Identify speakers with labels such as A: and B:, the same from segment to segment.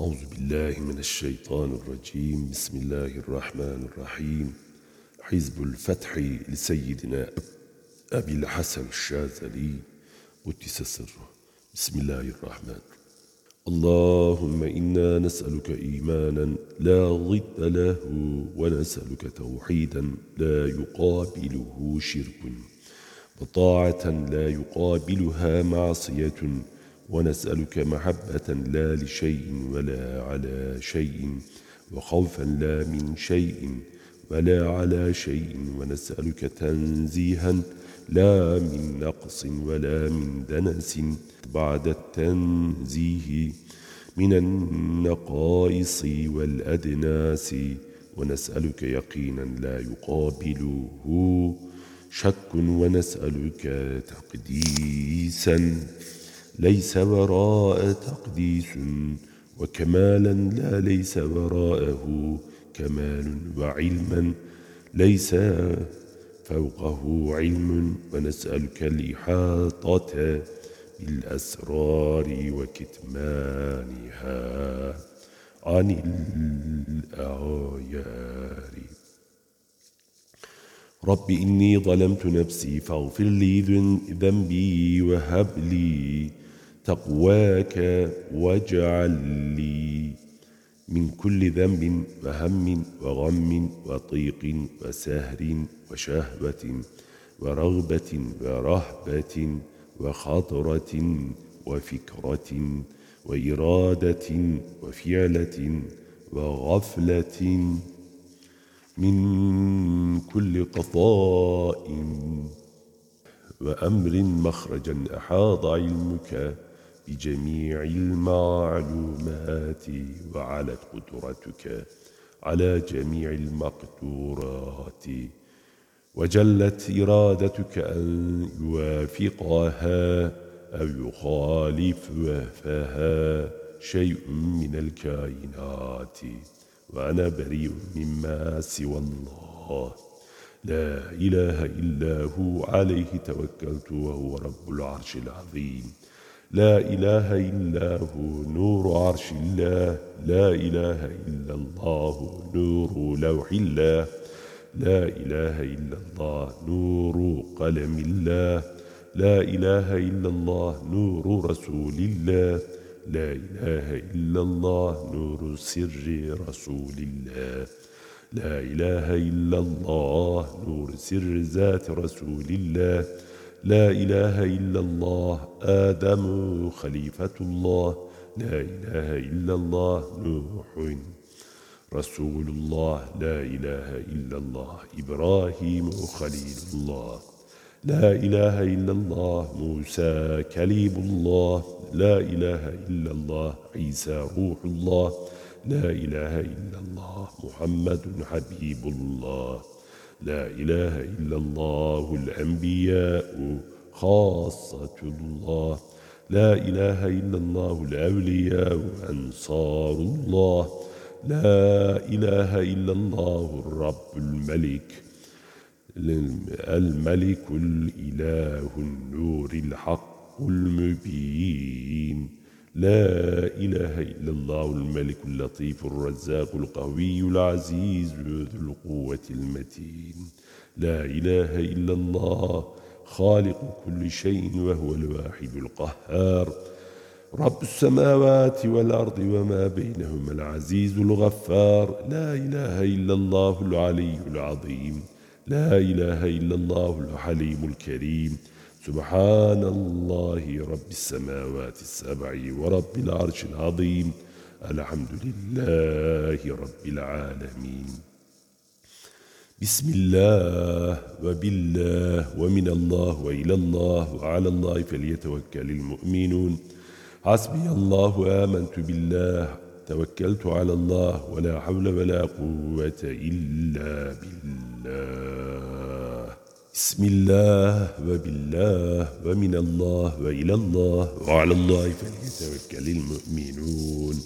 A: أعوذ بالله من الشيطان الرجيم. بسم الله الرحمن الرحيم. حزب الفتح لسيدنا أبي الحسن الشاذلي. قدس سره بسم الله الرحمن اللهم إنا نسألك إيمانا لا ضد له ونسألك توحيدا لا يقابله شرك وطاعة لا يقابلها معصية ونسألك محبة لا لشيء ولا على شيء وخوفا لا من شيء ولا على شيء ونسألك تنزيها لا من نقص ولا من دنس. بعد التنزيه من النقائص والأدناس ونسألك يقينا لا يقابله شك ونسألك تقديسا. ليس وراء تقديس وكمالا لا ليس وراءه كمال وعلما ليس فوقه علم ونسألك الإحاطة بالأسرار وكتمانها عن الأعيار رب إني ظلمت نفسي فاغفر لي ذنبي وهب لي تقواك واجعل لي من كل ذنب وهم وغم وطيق وسهر وشهوة ورغبة ورهبة وخطرة وفكرة وإرادة وفعلة وغفلة من كل قضاء وأمر مخرجا أحاط علمك بجميع المعلومات وعلت قدرتك على جميع المقدورات. وجلت إرادتك أن يوافقها أو يخالفها شيء من الكائنات وأنا بريء مما سوى الله. لا إله إلا هو عليه توكلت وهو رب العرش العظيم. لا إله إلا هو نور عرش الله. لا إله إلا الله نور لوح الله. لا إله إلا الله نور قلم الله. لا إله إلا الله نور رسول الله. لا إله إلا الله نور سر رسول الله. لا إله إلا الله نور سر ذات رسول الله. لا إله إلا الله آدم خليفة الله لا إله إلا الله نوح رسول الله لا إله إلا الله إبراهيم خليل الله لا إله إلا الله موسى كليم الله لا إله إلا الله عيسى روح الله لا إله إلا الله محمد حبيب الله. لا إله إلا الله الأنبياء خاصة الله. لا إله إلا الله الأولياء أنصار الله. لا إله إلا الله الرب الملك. الملك الإله النور الحق المبين. لا إله إلا الله الملك اللطيف الرزاق القوي العزيز ذو القوة المتين. لا إله إلا الله خالق كل شيء وهو الواحد القهار. رب السماوات والأرض وما بينهما العزيز الغفار. لا إله إلا الله العلي العظيم. لا إله إلا الله الحليم الكريم. سبحان الله رب السماوات السبع ورب العرش العظيم. الحمد لله رب العالمين. بسم الله وبالله ومن الله وإلى الله وعلى الله فليتوكل المؤمنون. حسبي الله آمنت بالله. توكلت على الله ولا حول ولا قوة إلا بالله. بسم الله وبالله ومن الله وإلى الله وعلى الله فليتوكل المؤمنون.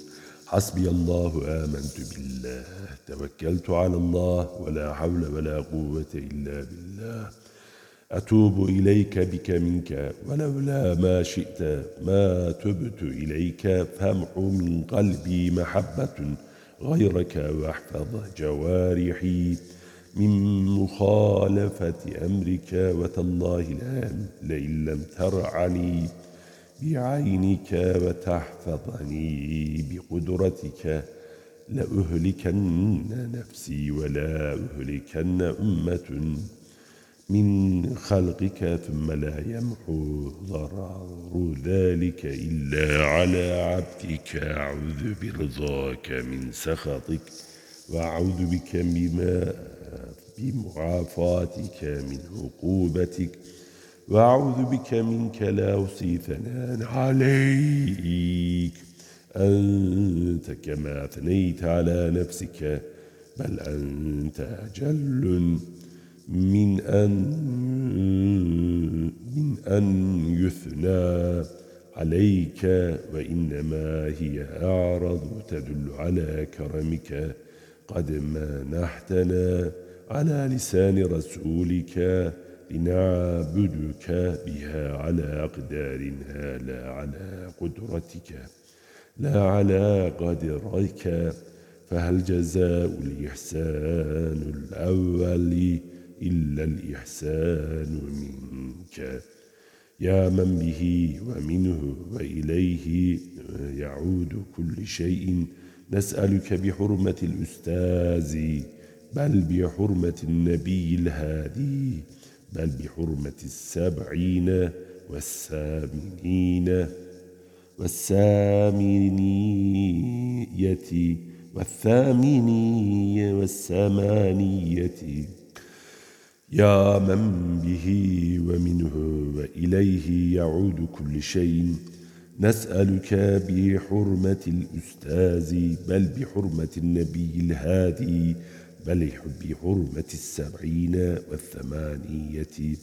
A: حسبي الله آمنت بالله. توكلت على الله ولا حول ولا قوة إلا بالله. أتوب إليك بك منك ولولا ما شئت ما تبت إليك فامحو من قلبي محبة غيرك وأحفظ جوارحي. من مخالفة أمرك وتالله لئن لم ترعني بعينك وتحفظني بقدرتك لأهلكن نفسي ولا أهلكن أمة من خلقك ثم لا يمحو ضرر ذلك إلا على عبدك. أعوذ برضاك من سخطك وأعوذ بك بما بمعافاتك من عقوبتك. وأعوذ بك منك لا أوصي عليك. أنت كما أثنيت على نفسك بل أنت أجل من أن من أن يثنى عليك. وإنما هي أعرض تدل على كرمك. قد منحتنا على لسان رسولك لنعبدك بها على أقدارنا لا على قدرتك لا على قدرك. فهل جزاء الإحسان الأول إلا الإحسان منك؟ يا من به ومنه وإليه يعود كل شيء. نسألك بحرمة الأستاذ بل بحرمة النبي الهادي بل بحرمة السبعين والثامنين والثامنية والثامنية والثمانية. يا من به ومنه وإليه يعود كل شيء. نسألك بحرمة الأستاذ بل بحرمة النبي الهادي. بل بحرمة السبعين والثمانية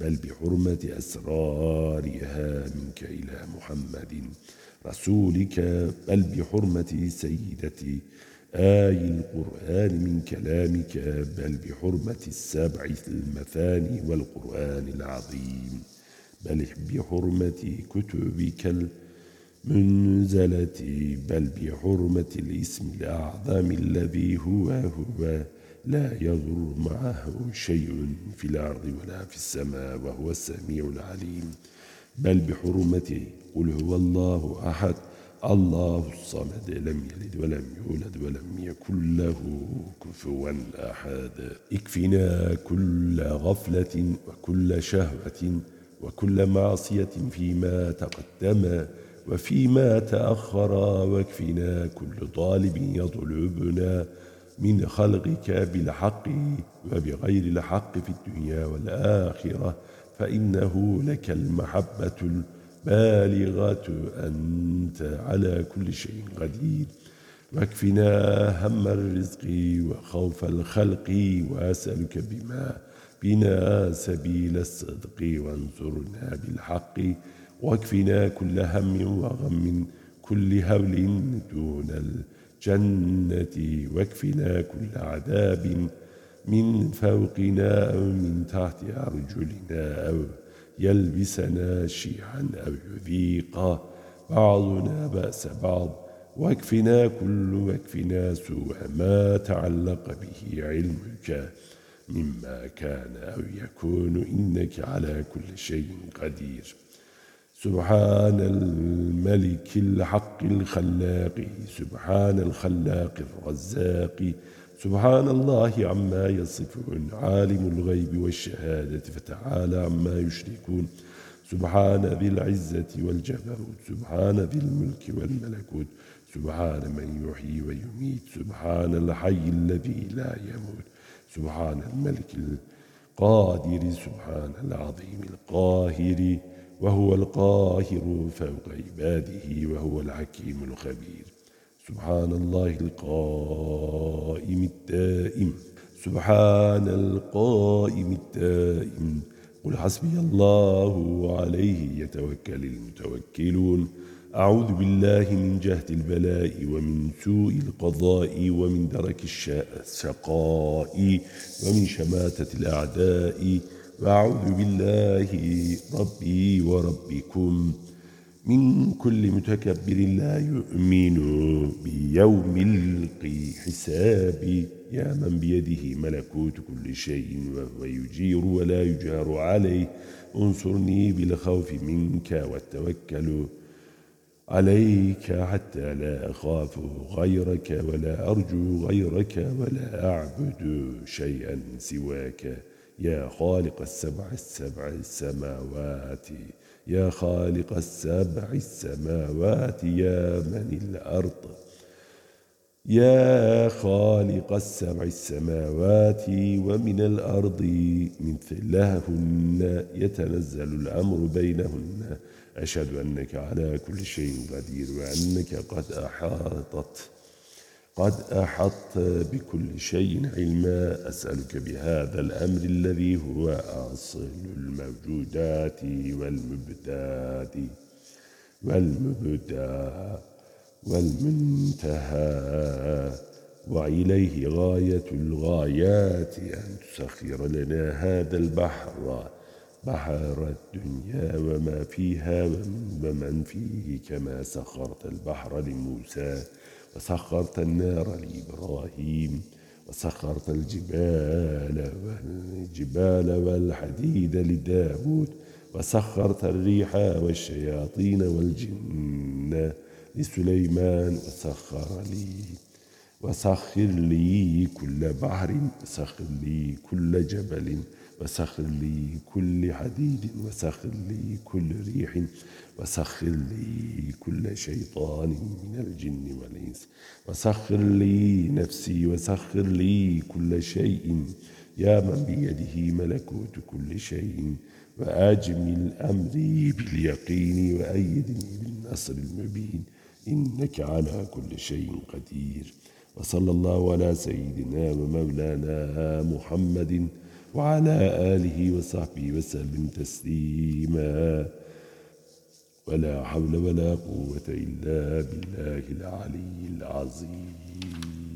A: بل بحرمة أسرارها منك إلى محمد رسولك بل بحرمة سيدتي آي القرآن من كلامك بل بحرمة السبع المثاني والقرآن العظيم. بل بحرمة كتبك المنزلة بل بحرمة الإسم الأعظم الذي هو هو لا يضر معه شيء في الأرض ولا في السماء وهو السميع العليم. بل بحرمة قل هو الله أحد. الله الصمد لم يلد ولم يولد ولم يكن له كفوا أحد. اكفنا كل غفلة وكل شهوة وكل معصية فيما تقدم. وفيما تأخر واكفنا كل طالب يطلبنا من خلقك بالحق وبغير الحق في الدنيا والآخرة فإنه لك المحبة بالغة أنت على كل شيء قدير. واكفنا هم الرزق وخوف الخلق وأسألك بما بنا سبيل الصدق وانصرنا بالحق. واكفنا كل هم وغم كل هول دون الجنة واكفنا كل عذاب من فوقنا أو من تحت أرجلنا أو يلبسنا شيعا أو يذيق بعضنا بأس بعض. واكفنا كل واكفنا سوء ما تعلق به علمك مما كان أو يكون. إنك على كل شيء قدير. سبحان الملك الحق الخلاق سبحان الخلاق الرزاق سبحان الله عما يصفون عالم الغيب والشهادة فتعالى عما يشركون سبحان ذي العزة والجبروت سبحان ذي الملك والملكوت سبحان من يحيي ويميت سبحان الحي الذي لا يموت سبحان الملك القادر سبحان العظيم القاهر. وهو القاهر فوق عباده وهو الحكيم الخبير. سبحان الله القائم الدائم. سبحان القائم الدائم. قل حسبي الله عليه يتوكل المتوكلون. أعوذ بالله من جهد البلاء ومن سوء القضاء ومن درك الشقاء ومن شماتة الأعداء وأعوذ بالله ربي وربكم. من كل متكبر لا يؤمن بيوم الحساب يا من بيده ملكوت كل شيء وهو يجير ولا يجار عليه. انصرني بالخوف منك والتوكل عليك حتى لا أخاف غيرك ولا أرجو غيرك ولا أعبد شيئا سواك. يا خالق السبع السبع السماوات يا خالق السبع السماوات يا من الأرض يا خالق السبع السماوات ومن الأرض مثلهن يتنزل الأمر بينهن. أشهد أنك على كل شيء قدير وأنك قد أحاطت. قد أحط بكل شيء علما أسألك بهذا الأمر الذي هو أصل الموجودات والمبدات والمبدا والمنتهى. وإليه غاية الغايات أن تسخر لنا هذا البحر بحر الدنيا وما فيها ومن فيه كما سخرت البحر لموسى. وسخرت النار لإبراهيم وسخرت الجبال والجبال والحديد لداود وسخرت الريح والشياطين والجن لسليمان وسخر لي وسخر لي كل بحر وسخر لي كل جبل. وسخر لي كل حديد وسخر لي كل ريح وسخر لي كل شيطان من الجن والإنس. وسخر لي نفسي وسخر لي كل شيء. يا من بيده ملكوت كل شيء. وأجمل أمري باليقين وأيدني بالنصر المبين. إنك على كل شيء قدير. وصلى الله على سيدنا ومولانا محمد وعلى آله وصحبه وسلم تسليما. ولا حول ولا قوة إلا بالله العلي العظيم.